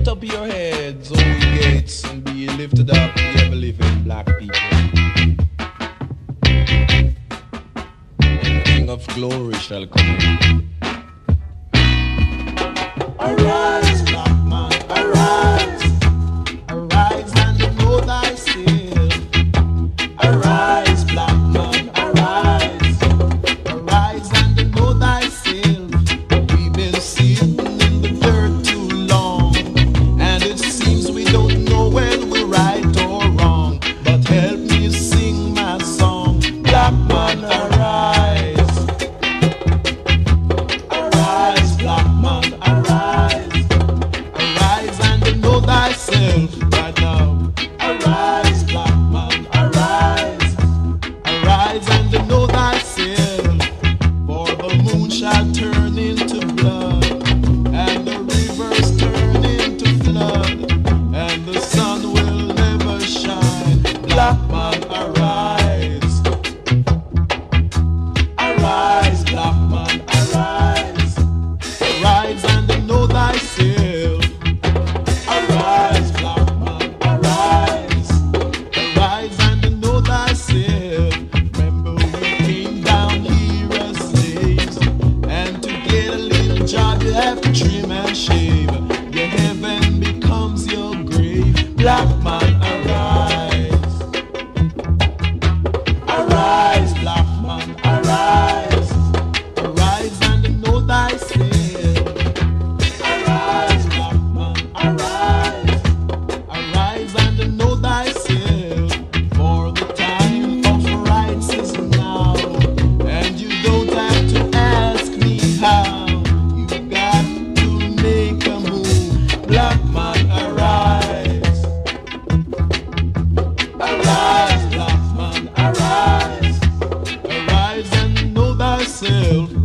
lift up your heads, oh, O ye gates, and be lifted up, ye ever living black people. And the King of glory shall come. Arise. myself.